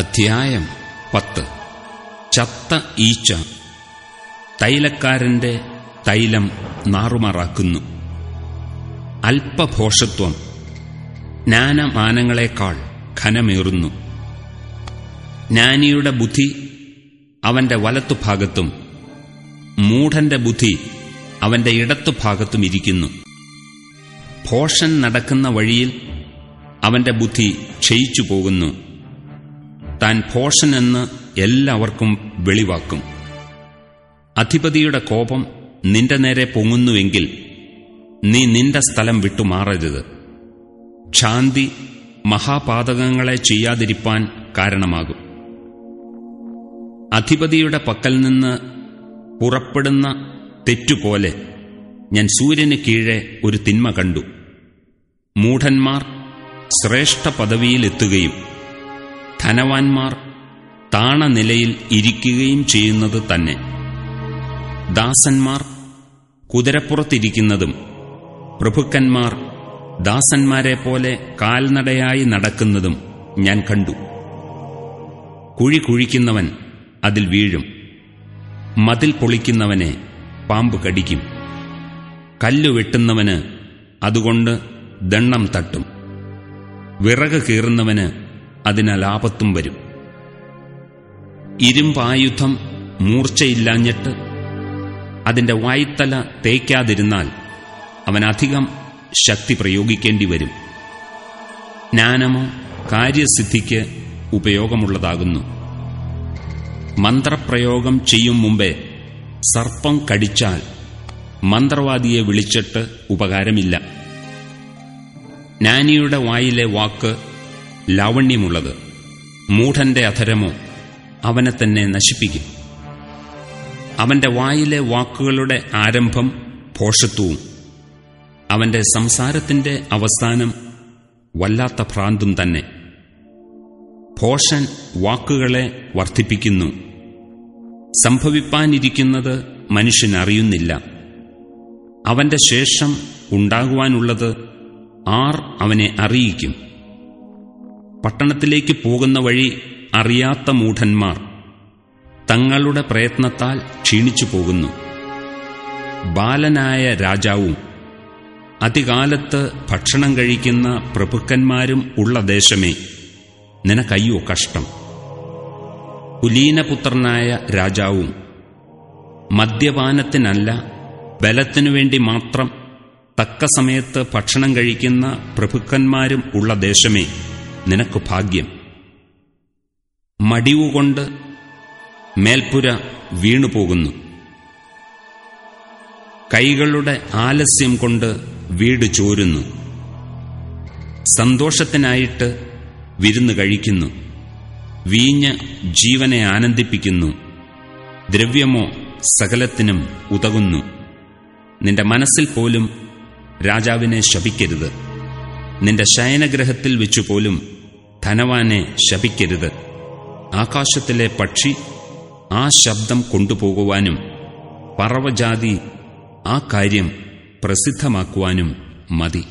അധ്യായം പത്ത്. ചത്ത ഈച്ച തൈലക്കാരന്റെ തൈലം നാറുമാറാക്കുന്നു. അല്പഭോഷത്വം ജ്ഞാനമാനങ്ങളെക്കാൾ ഘനമേറുന്നു. ജ്ഞാനിയുടെ ബുദ്ധി അവന്റെ വലത്തുഭാഗത്തും മൂഢന്റെ ബുദ്ധി അവന്റെ ഇടത്തുഭാഗത്തും ഇരിക്കുന്നു. ഘോഷൻ നടക്കുന്ന വഴിയിൽ അവന്റെ ബുദ്ധി ക്ഷയിച്ചു പോകുന്നു താൻ പോഷനെന്ന് എല്ലാവർക്കും വെളിവാക്കും. അധിപതിയുടെ കോപം നിന്റെ നേരെ പൊങ്ങുന്നുവെങ്കിൽ നീ നിന്റെ സ്ഥലം വിട്ടുമാറരുത്. ക്ഷാന്തി മഹാപാതകങ്ങളെ ചെയ്യാതിരിപ്പാൻ കാരണമാകും. അധിപതിയുടെ പക്കൽ നിന്ന് പുറപ്പെടുന്ന തെറ്റുപോലെ ഞാൻ സൂര്യന് കീഴെ ഒരു തിന്മ കണ്ടു. മൂഢന്മാർ ശ്രേഷ്ഠ പദവിയിലെത്തുകയും ധനവാന്മാർ താണ നിലയിൽ ഇരിക്കുകയും ചെയ്യുന്നത് തന്നെ. ദാസന്മാർ കുതിരപ്പുറത്തിരിക്കുന്നതും പ്രഭുക്കന്മാർ ദാസന്മാരെ പോലെ കാൽനടയായി നടക്കുന്നതും ഞാൻ കണ്ടു. കുഴി കുഴിക്കുന്നവൻ അതിൽ വീഴും. മതിൽ പൊളിക്കുന്നവനെ പാമ്പ് കടിക്കും. കല്ലു വെട്ടുന്നവന് അതുകൊണ്ട് ദണ്ണം തട്ടും. വിറക് കീറുന്നവന് അതിനാൽ ആപത്തും വരും. ഇരുമ്പായുധം മൂർച്ചയില്ലാഞ്ഞിട്ട് അതിന്റെ വായ്ത്തല തേക്കാതിരുന്നാൽ അവനധികം ശക്തി പ്രയോഗിക്കേണ്ടി വരും. ജ്ഞാനമോ കാര്യസിദ്ധിക്ക് ഉപയോഗമുള്ളതാകുന്നു. മന്ത്രപ്രയോഗം ചെയ്യും മുമ്പേ സർപ്പം കടിച്ചാൽ മന്ത്രവാദിയെ വിളിച്ചിട്ട് ഉപകാരമില്ല. ജ്ഞാനിയുടെ വായിലെ വാക്ക് ലാവണ്യമുള്ളത്. മൂഢന്റെ അധരമോ അവനെ തന്നെ നശിപ്പിക്കും. അവന്റെ വായിലെ വാക്കുകളുടെ ആരംഭം ഭോഷത്വവും. അവന്റെ സംസാരത്തിന്റെ അവസാനം വല്ലാത്ത ഭ്രാന്തും തന്നെ. പോഷൻ വാക്കുകളെ വർദ്ധിപ്പിക്കുന്നു. സംഭവിപ്പാനിരിക്കുന്നത് മനുഷ്യനറിയുന്നില്ല. അവന്റെ ശേഷം ഉണ്ടാകുവാനുള്ളത് ആർ അവനെ അറിയിക്കും. പട്ടണത്തിലേക്ക് പോകുന്ന വഴി അറിയാത്ത മൂഢന്മാർ തങ്ങളുടെ പ്രയത്നത്താൽ ക്ഷീണിച്ചു പോകുന്നു. ബാലനായ രാജാവും അതികാലത്ത് ഭക്ഷണം കഴിക്കുന്ന പ്രഭുക്കന്മാരും ഉള്ള ദേശമേ നിനക്കയ്യോ കഷ്ടം. കുലീനപുത്രനായ രാജാവും മദ്യപാനത്തിനല്ല ബലത്തിനു വേണ്ടി മാത്രം തക്ക സമയത്ത് ഭക്ഷണം കഴിക്കുന്ന പ്രഭുക്കന്മാരും ഉള്ള ദേശമേ നിനക്ക് ഭാഗ്യം. മടിവുകൊണ്ട് മേൽപ്പുര വീണുപോകുന്നു. കൈകളുടെ ആലസ്യം കൊണ്ട് വീട് ചോരുന്നു. സന്തോഷത്തിനായിട്ട് വിരുന്ന് കഴിക്കുന്നു. വീഞ്ഞ് ജീവനെ ആനന്ദിപ്പിക്കുന്നു. ദ്രവ്യമോ സകലത്തിനും ഉതകുന്നു. നിന്റെ മനസ്സിൽ പോലും രാജാവിനെ ശപിക്കരുത്. നിന്റെ ശയനഗ്രഹത്തിൽ വെച്ചുപോലും ധനവാനെ ശപിക്കരുത്. ആകാശത്തിലെ പക്ഷി ആ ശബ്ദം കൊണ്ടുപോകുവാനും പറവജാതി ആ കാര്യം പ്രസിദ്ധമാക്കുവാനും മതി.